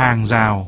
hàng rào.